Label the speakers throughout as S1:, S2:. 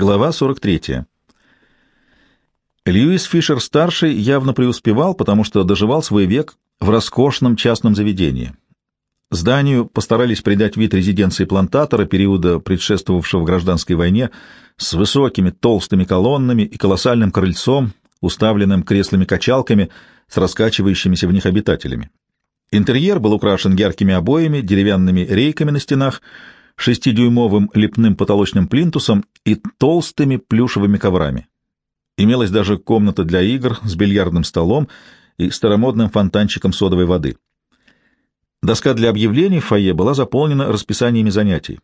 S1: Глава 43. Льюис Фишер-старший явно преуспевал, потому что доживал свой век в роскошном частном заведении. Зданию постарались придать вид резиденции плантатора периода, предшествовавшего гражданской войне, с высокими толстыми колоннами и колоссальным крыльцом, уставленным креслами-качалками с раскачивающимися в них обитателями. Интерьер был украшен яркими обоями, деревянными рейками на стенах, шестидюймовым лепным потолочным плинтусом и толстыми плюшевыми коврами. Имелась даже комната для игр с бильярдным столом и старомодным фонтанчиком содовой воды. Доска для объявлений в фойе была заполнена расписаниями занятий.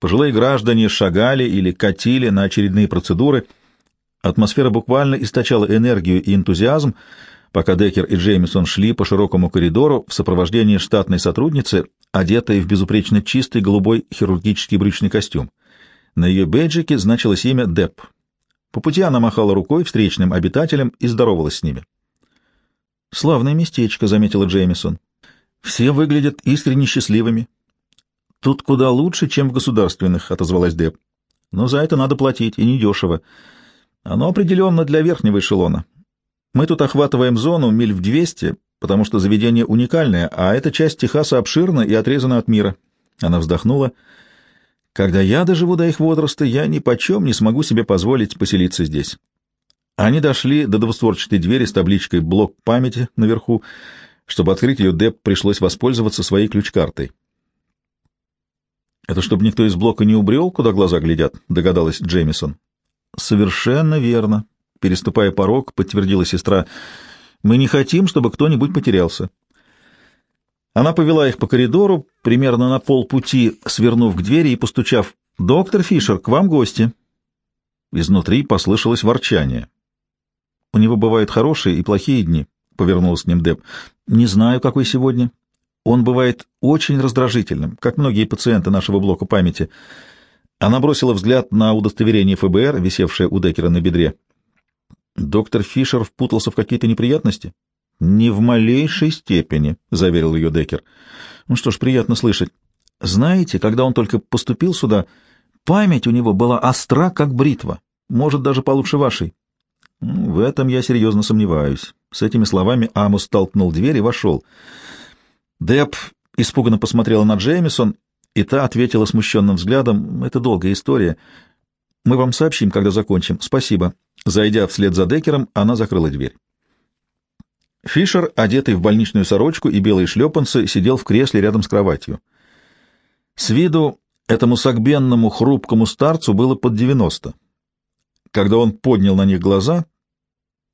S1: Пожилые граждане шагали или катили на очередные процедуры. Атмосфера буквально источала энергию и энтузиазм, пока Деккер и Джеймисон шли по широкому коридору в сопровождении штатной сотрудницы, одетой в безупречно чистый голубой хирургический брючный костюм. На ее бейджике значилось имя Депп. По пути она махала рукой встречным обитателям и здоровалась с ними. «Славное местечко», — заметила Джеймисон. «Все выглядят искренне счастливыми». «Тут куда лучше, чем в государственных», — отозвалась Депп. «Но за это надо платить, и недешево. Оно определенно для верхнего эшелона. Мы тут охватываем зону миль в двести, потому что заведение уникальное, а эта часть Техаса обширна и отрезана от мира. Она вздохнула. Когда я доживу до их возраста, я ни почем не смогу себе позволить поселиться здесь. Они дошли до двустворчатой двери с табличкой «Блок памяти» наверху. Чтобы открыть ее, Деп пришлось воспользоваться своей ключ-картой. «Это чтобы никто из блока не убрел, куда глаза глядят», — догадалась Джеймисон. «Совершенно верно», — переступая порог, подтвердила сестра. Мы не хотим, чтобы кто-нибудь потерялся. Она повела их по коридору, примерно на полпути, свернув к двери и постучав. «Доктор Фишер, к вам гости». Изнутри послышалось ворчание. «У него бывают хорошие и плохие дни», — повернулся к ним Деб. «Не знаю, какой сегодня. Он бывает очень раздражительным, как многие пациенты нашего блока памяти». Она бросила взгляд на удостоверение ФБР, висевшее у Деккера на бедре. Доктор Фишер впутался в какие-то неприятности? Не в малейшей степени, заверил ее Декер. Ну что ж, приятно слышать. Знаете, когда он только поступил сюда, память у него была остра, как бритва, может, даже получше вашей. Ну, в этом я серьезно сомневаюсь. С этими словами Амус толкнул дверь и вошел. Деп испуганно посмотрела на Джеймисон, и та ответила смущенным взглядом. Это долгая история. Мы вам сообщим, когда закончим. Спасибо. Зайдя вслед за Декером, она закрыла дверь. Фишер, одетый в больничную сорочку и белые шлепанцы, сидел в кресле рядом с кроватью. С виду этому согбенному хрупкому старцу было под девяносто. Когда он поднял на них глаза,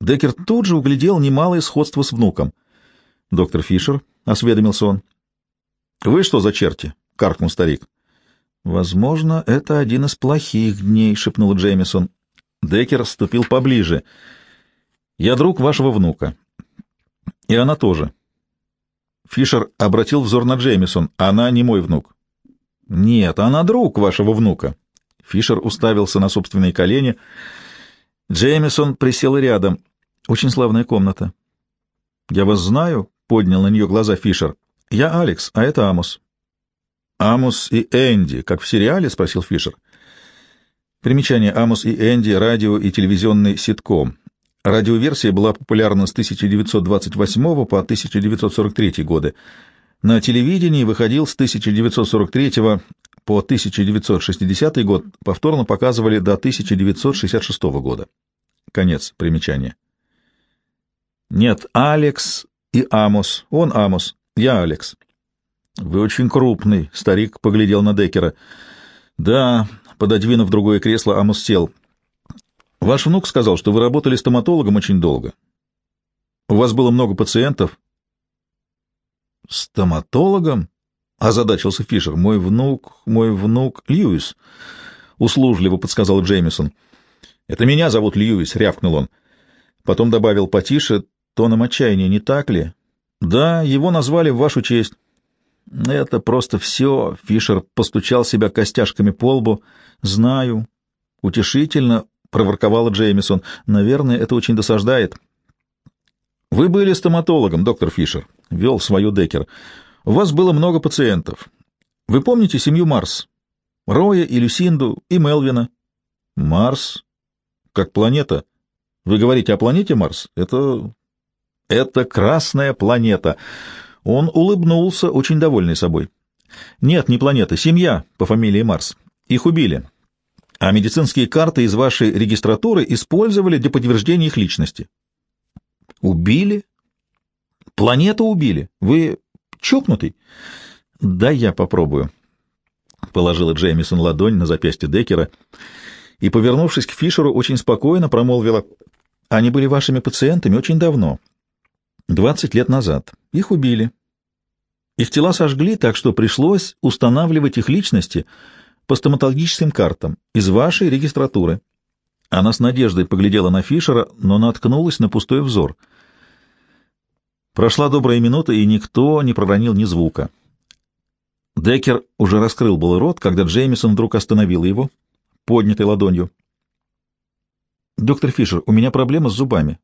S1: Декер тут же углядел немалое сходство с внуком. «Доктор Фишер», — осведомился он. «Вы что за черти?» — каркнул старик. «Возможно, это один из плохих дней», — шепнул Джеймисон. Деккер ступил поближе. «Я друг вашего внука. И она тоже». Фишер обратил взор на Джеймисон. «Она не мой внук». «Нет, она друг вашего внука». Фишер уставился на собственные колени. Джеймисон присел рядом. «Очень славная комната». «Я вас знаю», — поднял на нее глаза Фишер. «Я Алекс, а это Амос». «Амос и Энди, как в сериале?» — спросил Фишер. Примечание «Амос и Энди» — радио и телевизионный ситком. Радиоверсия была популярна с 1928 по 1943 годы. На телевидении выходил с 1943 по 1960 год, повторно показывали до 1966 года. Конец примечания. Нет, Алекс и Амос. Он Амос, я Алекс. Вы очень крупный, старик поглядел на Деккера. Да, Пододвинув другое кресло, Амус сел. «Ваш внук сказал, что вы работали стоматологом очень долго. У вас было много пациентов». «Стоматологом?» — озадачился Фишер. «Мой внук, мой внук Льюис», — услужливо подсказал Джеймисон. «Это меня зовут Льюис», — рявкнул он. Потом добавил потише, тоном отчаяния, не так ли? «Да, его назвали в вашу честь». Это просто все. Фишер постучал себя костяшками по лбу. Знаю. Утешительно проворковала Джеймисон. Наверное, это очень досаждает. Вы были стоматологом, доктор Фишер. Вел свою Декер. У вас было много пациентов. Вы помните семью Марс? Роя и Люсинду и Мелвина? Марс? Как планета? Вы говорите о планете Марс? Это... Это красная планета. Он улыбнулся, очень довольный собой. Нет, не планета, семья по фамилии Марс. Их убили. А медицинские карты из вашей регистратуры использовали для подтверждения их личности. Убили? Планету убили? Вы чокнутый? Да я попробую. Положила Джеймисон ладонь на запястье Деккера и, повернувшись к Фишеру, очень спокойно промолвила. Они были вашими пациентами очень давно. Двадцать лет назад. Их убили. Их тела сожгли, так что пришлось устанавливать их личности по стоматологическим картам из вашей регистратуры. Она с надеждой поглядела на Фишера, но наткнулась на пустой взор. Прошла добрая минута, и никто не проронил ни звука. Деккер уже раскрыл был рот, когда Джеймисон вдруг остановил его, поднятой ладонью. «Доктор Фишер, у меня проблема с зубами.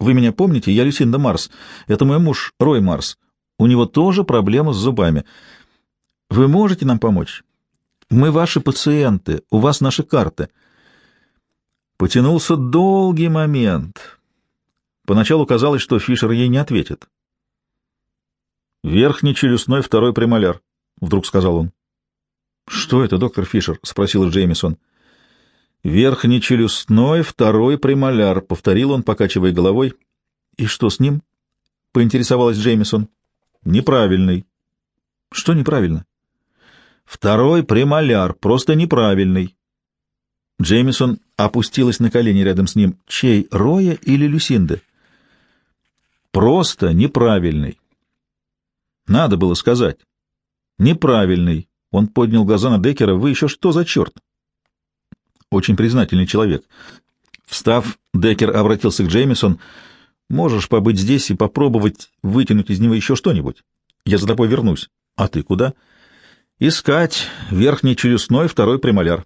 S1: Вы меня помните? Я Люсинда Марс. Это мой муж Рой Марс. У него тоже проблема с зубами. Вы можете нам помочь? Мы ваши пациенты, у вас наши карты». Потянулся долгий момент. Поначалу казалось, что Фишер ей не ответит. «Верхний челюстной второй премоляр», — вдруг сказал он. «Что это, доктор Фишер?» — спросил Джеймисон. «Верхний челюстной второй премоляр», — повторил он, покачивая головой. «И что с ним?» — поинтересовалась Джеймисон. «Неправильный». «Что неправильно?» «Второй премоляр, просто неправильный». Джеймисон опустилась на колени рядом с ним. «Чей, Роя или Люсинды?» «Просто неправильный». Надо было сказать. Неправильный. Он поднял глаза на Деккера. Вы еще что за черт? Очень признательный человек. Встав, Деккер обратился к Джеймисон. Можешь побыть здесь и попробовать вытянуть из него еще что-нибудь? Я за тобой вернусь. А ты куда? Искать верхний челюстной второй премоляр.